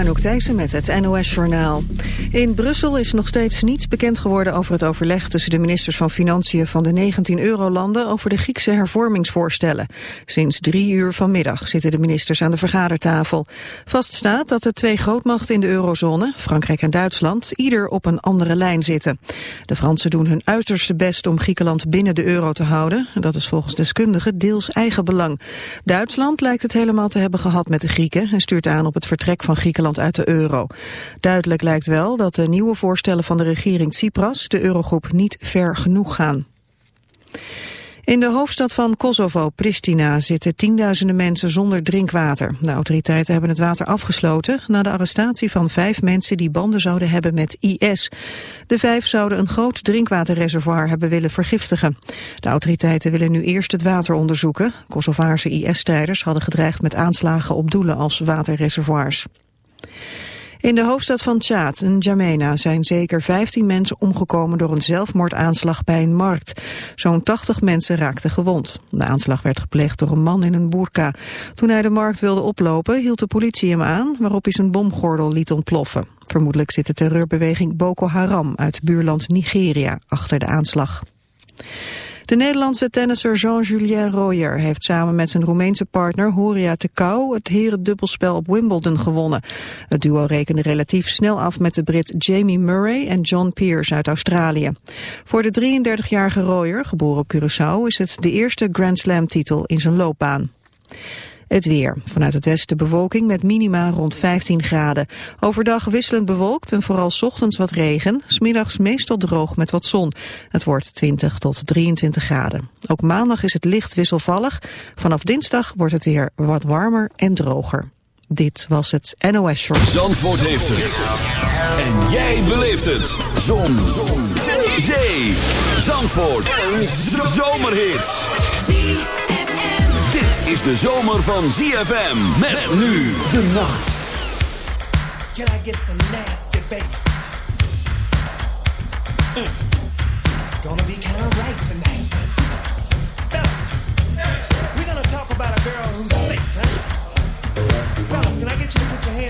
Anouk Thijssen met het NOS-journaal. In Brussel is nog steeds niets bekend geworden over het overleg tussen de ministers van Financiën van de 19 eurolanden over de Griekse hervormingsvoorstellen. Sinds drie uur vanmiddag zitten de ministers aan de vergadertafel. Vast staat dat de twee grootmachten in de eurozone, Frankrijk en Duitsland, ieder op een andere lijn zitten. De Fransen doen hun uiterste best om Griekenland binnen de euro te houden. Dat is volgens deskundigen deels eigen belang. Duitsland lijkt het helemaal te hebben gehad met de Grieken en stuurt aan op het vertrek van Griekenland uit de euro. Duidelijk lijkt wel dat de nieuwe voorstellen van de regering Tsipras de eurogroep niet ver genoeg gaan. In de hoofdstad van Kosovo, Pristina, zitten tienduizenden mensen zonder drinkwater. De autoriteiten hebben het water afgesloten na de arrestatie van vijf mensen die banden zouden hebben met IS. De vijf zouden een groot drinkwaterreservoir hebben willen vergiftigen. De autoriteiten willen nu eerst het water onderzoeken. Kosovaarse IS-strijders hadden gedreigd met aanslagen op doelen als waterreservoirs. In de hoofdstad van Tjaad, N'Djamena, zijn zeker 15 mensen omgekomen door een zelfmoordaanslag bij een markt. Zo'n 80 mensen raakten gewond. De aanslag werd gepleegd door een man in een boerka. Toen hij de markt wilde oplopen, hield de politie hem aan, waarop hij zijn bomgordel liet ontploffen. Vermoedelijk zit de terreurbeweging Boko Haram uit buurland Nigeria achter de aanslag. De Nederlandse tennisser Jean-Julien Royer heeft samen met zijn Roemeense partner Horia Tecau het herendubbelspel op Wimbledon gewonnen. Het duo rekende relatief snel af met de Brit Jamie Murray en John Peers uit Australië. Voor de 33-jarige Royer, geboren op Curaçao, is het de eerste Grand Slam titel in zijn loopbaan. Het weer. Vanuit het westen bewolking met minima rond 15 graden. Overdag wisselend bewolkt en vooral ochtends wat regen. Smiddags meestal droog met wat zon. Het wordt 20 tot 23 graden. Ook maandag is het licht wisselvallig. Vanaf dinsdag wordt het weer wat warmer en droger. Dit was het NOS Short. Zandvoort heeft het. En jij beleeft het. Zon. Zon. Zee. Zandvoort. Een zomerhit is de zomer van ZFM. Met, nu de nacht. Can I get some nasty bass? Mm. It's gonna be kind of right tonight. Fellas, we're gonna talk about a girl who's fake, huh? Fellas, can I get you to put your hands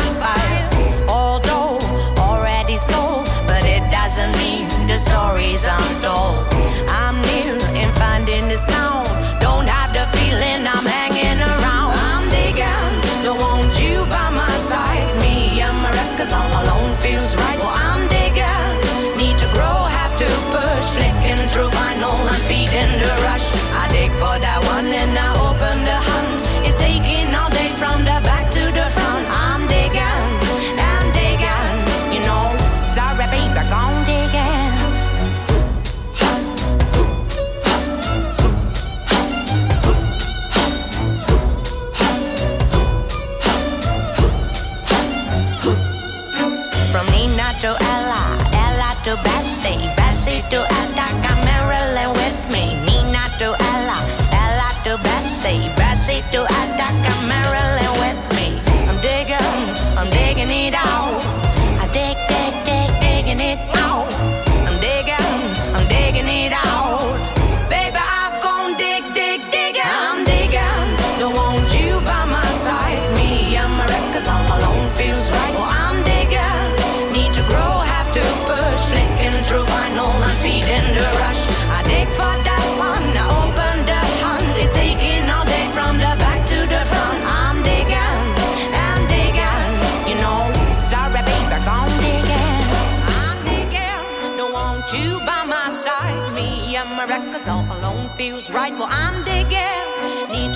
stories untold. to Bessie, Bessie to Attica, Marilyn with me. Nina to Ella, Ella to Bessie, Bessie to Attica, Maryland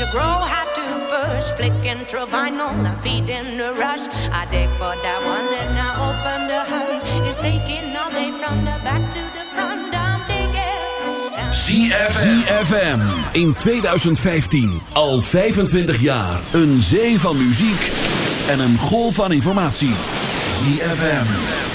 to grow, have to push. Flicking through vinyl, I'm feeding the rush. I dig for that one, then I open the hunt. It's taking all day from the back to the front. I'm digging. ZFM in 2015, al 25 jaar. Een zee van muziek en een golf van informatie. ZFM.